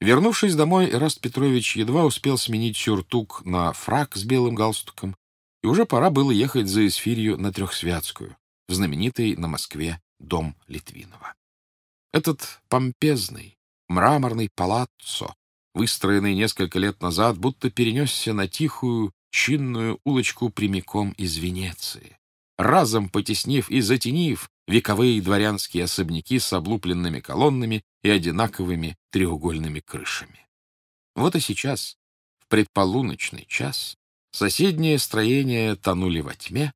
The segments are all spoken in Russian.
Вернувшись домой, Эраст Петрович едва успел сменить сюртук на фрак с белым галстуком, и уже пора было ехать за Эсфирью на Трехсвятскую, в знаменитый на Москве дом Литвинова. Этот помпезный, мраморный палаццо, выстроенный несколько лет назад, будто перенесся на тихую, чинную улочку прямиком из Венеции, разом потеснив и затенив вековые дворянские особняки с облупленными колоннами и одинаковыми треугольными крышами. Вот и сейчас, в предполуночный час, соседние строения тонули во тьме,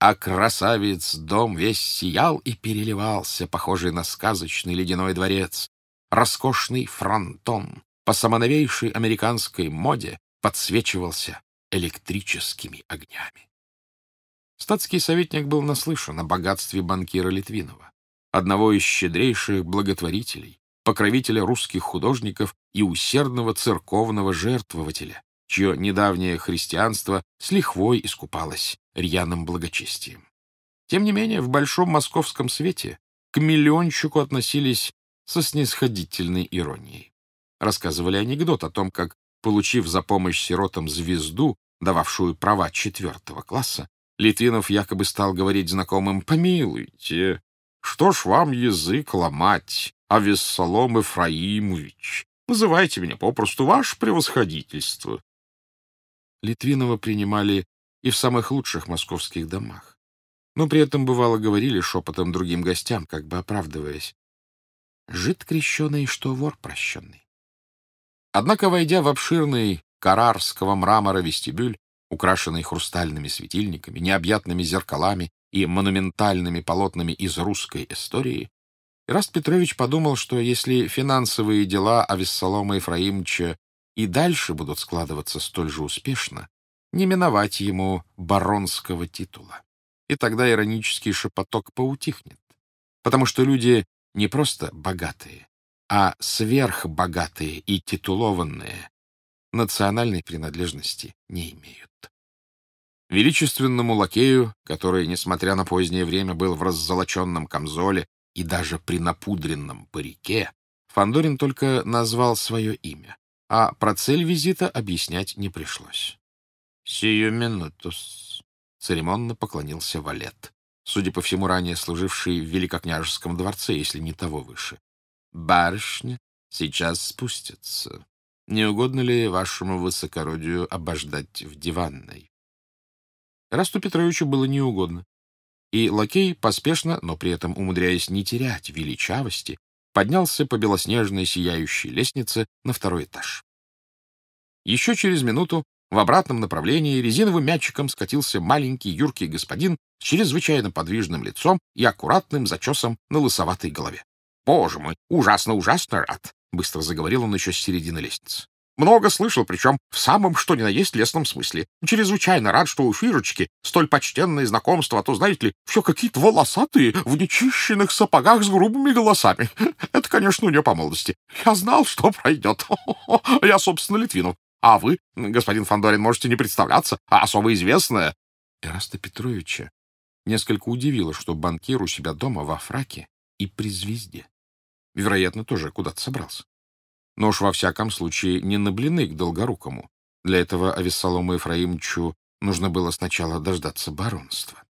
а красавец дом весь сиял и переливался, похожий на сказочный ледяной дворец. Роскошный фронтон по самоновейшей американской моде подсвечивался электрическими огнями. Статский советник был наслышан о богатстве банкира Литвинова, одного из щедрейших благотворителей, покровителя русских художников и усердного церковного жертвователя, чье недавнее христианство с лихвой искупалось рьяным благочестием. Тем не менее, в большом московском свете к миллиончику относились со снисходительной иронией. Рассказывали анекдот о том, как, получив за помощь сиротам звезду, дававшую права четвертого класса, Литвинов якобы стал говорить знакомым «Помилуйте, что ж вам язык ломать, а Вессалом Ефраимович? Называйте меня попросту ваше превосходительство». Литвинова принимали и в самых лучших московских домах. Но при этом, бывало, говорили шепотом другим гостям, как бы оправдываясь. «Жид крещеный, что вор прощенный». Однако, войдя в обширный карарского мрамора вестибюль, украшенный хрустальными светильниками, необъятными зеркалами и монументальными полотнами из русской истории, Ираст Петрович подумал, что если финансовые дела Авессалома Ефраимовича и дальше будут складываться столь же успешно, не миновать ему баронского титула. И тогда иронический шепоток поутихнет, потому что люди не просто богатые, а сверхбогатые и титулованные национальной принадлежности не имеют. Величественному лакею, который, несмотря на позднее время, был в раззолоченном камзоле и даже при напудренном парике, Фандорин только назвал свое имя, а про цель визита объяснять не пришлось. «Сию минутус», — церемонно поклонился Валет, судя по всему, ранее служивший в Великокняжеском дворце, если не того выше. «Барышня сейчас спустится. Не угодно ли вашему высокородию обождать в диванной?» Расту Петровичу было неугодно. И лакей поспешно, но при этом умудряясь не терять величавости, поднялся по белоснежной сияющей лестнице на второй этаж. Еще через минуту в обратном направлении резиновым мячиком скатился маленький юркий господин с чрезвычайно подвижным лицом и аккуратным зачесом на лысоватой голове. «Боже мой, ужасно-ужасно рад!» — быстро заговорил он еще с середины лестницы. Много слышал, причем в самом что ни на есть лесном смысле. Чрезвычайно рад, что у Фирочки столь почтенное знакомство, а то, знаете ли, все какие-то волосатые, в нечищенных сапогах с грубыми голосами. Это, конечно, у нее по молодости. Я знал, что пройдет. Я, собственно, Литвинов. А вы, господин Фандорин, можете не представляться, а особо известная. Эраста Петровича несколько удивило, что банкир у себя дома во фраке и при звезде. Вероятно, тоже куда-то собрался но уж во всяком случае не на блины к Долгорукому. Для этого Авессалому Ефраимовичу нужно было сначала дождаться баронства.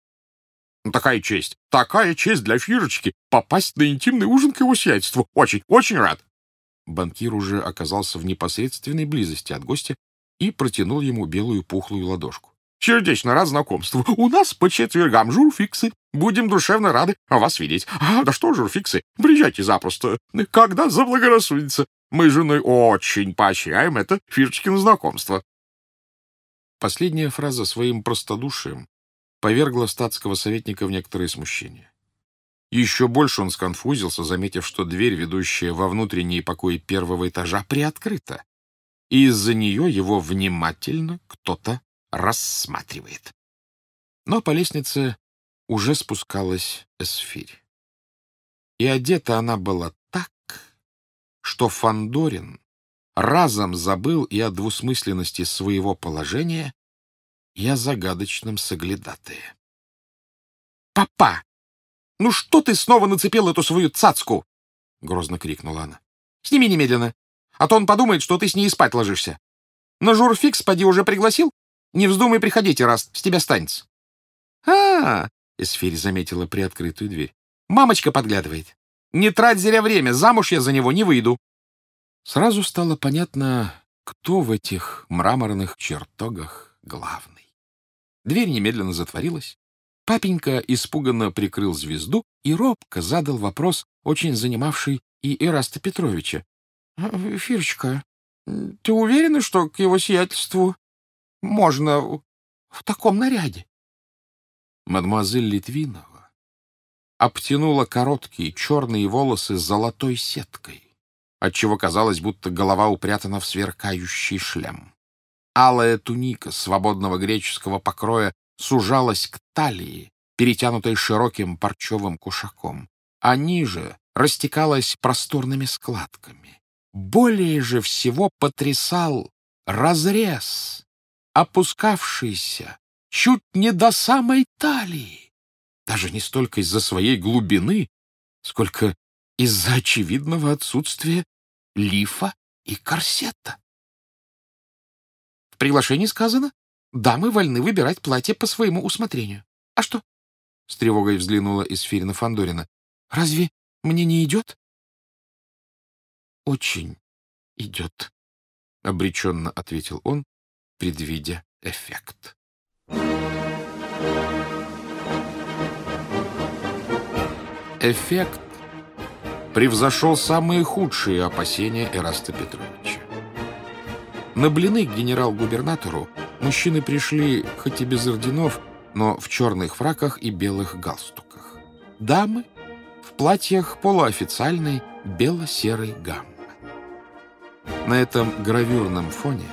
Ну, такая честь, такая честь для Фирочки попасть на интимный ужин к его сиятельству. Очень, очень рад. Банкир уже оказался в непосредственной близости от гостя и протянул ему белую пухлую ладошку. Сердечно рад знакомству. У нас по четвергам журфиксы. Будем душевно рады вас видеть. А, да что журфиксы? Приезжайте запросто. Когда заблагорассудится. Мы с женой очень поощряем это Фирочкино знакомство. Последняя фраза своим простодушием повергла статского советника в некоторое смущение. Еще больше он сконфузился, заметив, что дверь, ведущая во внутренние покои первого этажа, приоткрыта, и из-за нее его внимательно кто-то рассматривает. Но по лестнице уже спускалась Эсфирь. И одета она была так, что Фандорин разом забыл и о двусмысленности своего положения, и о загадочном соглядатые. «Папа! Ну что ты снова нацепил эту свою цацку?» — грозно крикнула она. «Сними немедленно! а то он подумает, что ты с ней спать ложишься. На журфикс поди уже пригласил? Не вздумай приходить, раз с тебя станется. а, Эсфирь заметила приоткрытую дверь. «Мамочка подглядывает. Не трать зря время, замуж я за него не выйду». Сразу стало понятно, кто в этих мраморных чертогах главный. Дверь немедленно затворилась. Папенька испуганно прикрыл звезду и робко задал вопрос, очень занимавший и Ираста Петровича. «А, — Фирочка, ты уверена, что к его сиятельству можно в таком наряде? Мадемуазель Литвинова обтянула короткие черные волосы золотой сеткой, отчего казалось, будто голова упрятана в сверкающий шлем. Алая туника свободного греческого покроя сужалась к талии, перетянутой широким парчевым кушаком, а ниже растекалась просторными складками. Более же всего потрясал разрез, опускавшийся чуть не до самой талии, даже не столько из-за своей глубины, сколько из-за очевидного отсутствия лифа и корсета. В приглашении сказано, дамы вольны выбирать платье по своему усмотрению. А что? С тревогой взглянула Исфирина Фандорина. Разве мне не идет? «Очень идет», — обреченно ответил он, предвидя эффект. Эффект превзошел самые худшие опасения Эраста Петровича. На блины к генерал-губернатору мужчины пришли, хоть и без орденов, но в черных фраках и белых галстуках. Дамы — в платьях полуофициальной бело-серой гаммы. На этом гравюрном фоне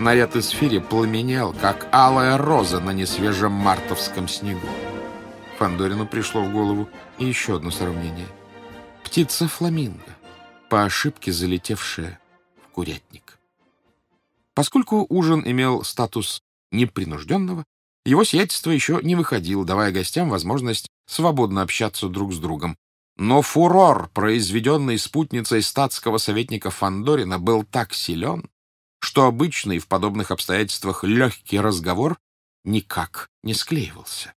наряд эсфири пламенел, как алая роза на несвежем мартовском снегу. Фандорину пришло в голову и еще одно сравнение. Птица фламинго, по ошибке залетевшая в курятник. Поскольку ужин имел статус непринужденного, его сиятельство еще не выходил, давая гостям возможность свободно общаться друг с другом, но фурор, произведенный спутницей статского советника Фандорина, был так силен, что обычный в подобных обстоятельствах легкий разговор никак не склеивался.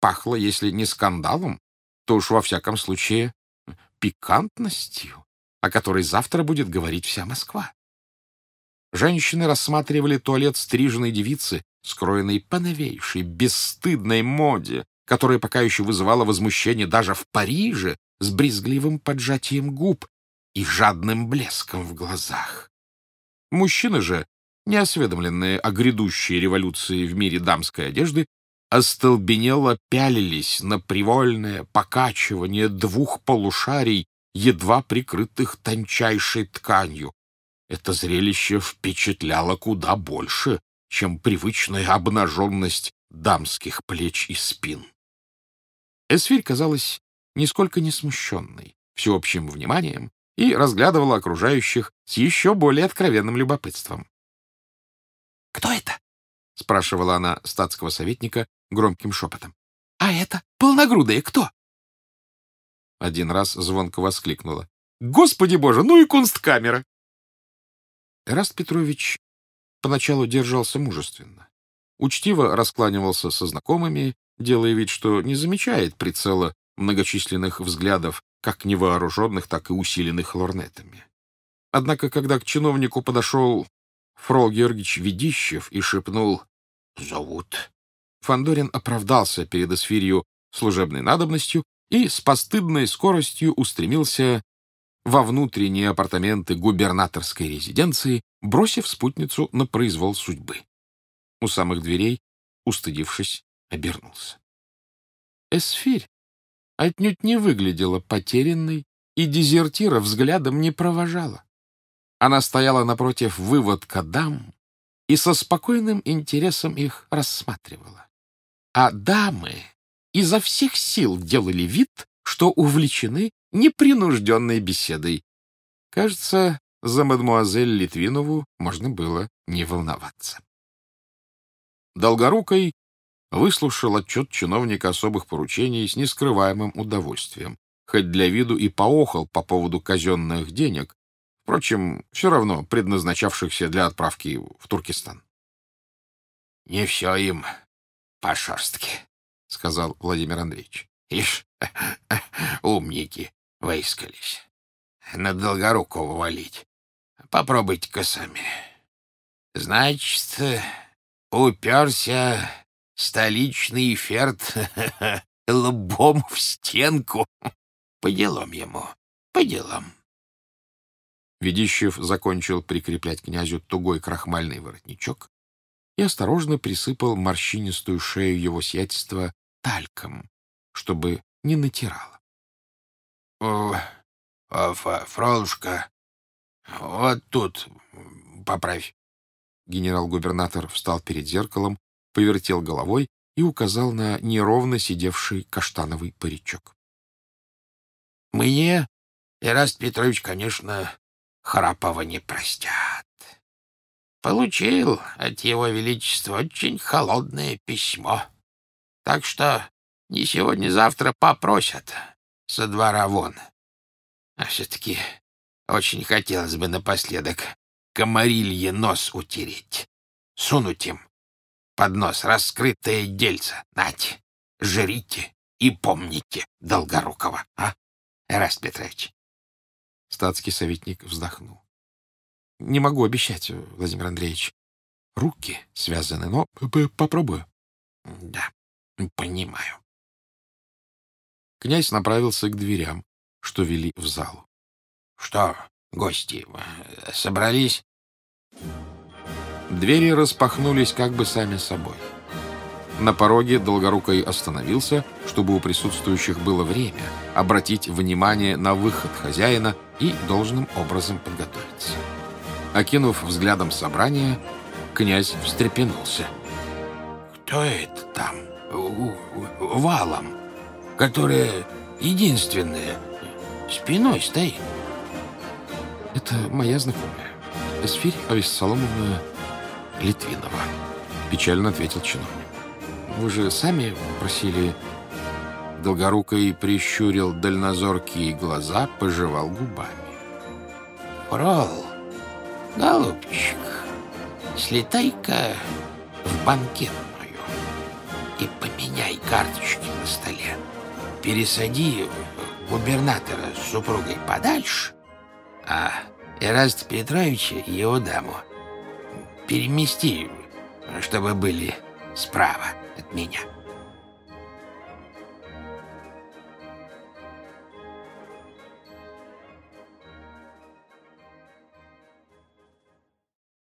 Пахло, если не скандалом, то уж во всяком случае пикантностью, о которой завтра будет говорить вся Москва. Женщины рассматривали туалет стриженной девицы, скроенной по новейшей, бесстыдной моде, которая пока еще вызывала возмущение даже в Париже, с брезгливым поджатием губ и жадным блеском в глазах. Мужчины же, неосведомленные о грядущей революции в мире дамской одежды, остолбенело пялились на привольное покачивание двух полушарий, едва прикрытых тончайшей тканью. Это зрелище впечатляло куда больше, чем привычная обнаженность дамских плеч и спин. Эсфирь казалась нисколько не смущенной всеобщим вниманием и разглядывала окружающих с еще более откровенным любопытством. «Кто это?» — спрашивала она статского советника громким шепотом. «А это полногрудая кто?» Один раз звонко воскликнула. «Господи боже, ну и кунсткамера!» Эраст Петрович поначалу держался мужественно. Учтиво раскланивался со знакомыми, делая вид, что не замечает прицела многочисленных взглядов, как невооруженных, так и усиленных лорнетами. Однако, когда к чиновнику подошел Фрол Георгиевич Ведищев и шепнул «Зовут», Фандорин оправдался перед эсфирью служебной надобностью и с постыдной скоростью устремился во внутренние апартаменты губернаторской резиденции, бросив спутницу на произвол судьбы. У самых дверей, устыдившись, обернулся. Эсфирь отнюдь не выглядела потерянной и дезертира взглядом не провожала. Она стояла напротив выводка дам и со спокойным интересом их рассматривала. А дамы изо всех сил делали вид, что увлечены непринужденной беседой. Кажется, за мадмуазель Литвинову можно было не волноваться. Долгорукой выслушал отчет чиновника особых поручений с нескрываемым удовольствием, хоть для виду и поохал по поводу казенных денег, впрочем, все равно предназначавшихся для отправки в Туркестан. — Не все им по шерстке, — сказал Владимир Андреевич. — Ишь, умники выискались. На Долгорукова валить. Попробуйте-ка сами. Значит, уперся столичный ферт лбом в стенку. По делам ему, по делам. Ведищев закончил прикреплять князю тугой крахмальный воротничок и осторожно присыпал морщинистую шею его сиятельства тальком, чтобы не натирало. — О, о, Фролушка, вот тут поправь. Генерал-губернатор встал перед зеркалом, повертел головой и указал на неровно сидевший каштановый паричок. — Мне, Ираст Петрович, конечно, Храпова не простят. Получил от его величества очень холодное письмо. Так что не сегодня-завтра попросят со двора вон. А все-таки очень хотелось бы напоследок комарилье нос утереть, сунуть им под нос раскрытое дельце. Нате, жрите и помните Долгорукова, а, Эраст Петрович? Статский советник вздохнул. — Не могу обещать, Владимир Андреевич. Руки связаны, но попробую. — Да, понимаю. Князь направился к дверям, что вели в залу. — Что, гости, собрались? Двери распахнулись как бы сами собой. На пороге Долгорукой остановился, чтобы у присутствующих было время обратить внимание на выход хозяина и должным образом подготовиться. Окинув взглядом собрание, князь встрепенулся. «Кто это там? Валом, которая единственная, спиной стоит?» «Это моя знакомая, Эсфирь Авессаломовна Литвинова», — печально ответил чиновник. «Вы же сами просили...» Долгорукой прищурил дальнозоркие глаза, пожевал губами. «Фрол, голубчик, слетай-ка в банкетную и поменяй карточки на столе. Пересади губернатора с супругой подальше, а Эраст Петровича его даму перемести, чтобы были справа от меня».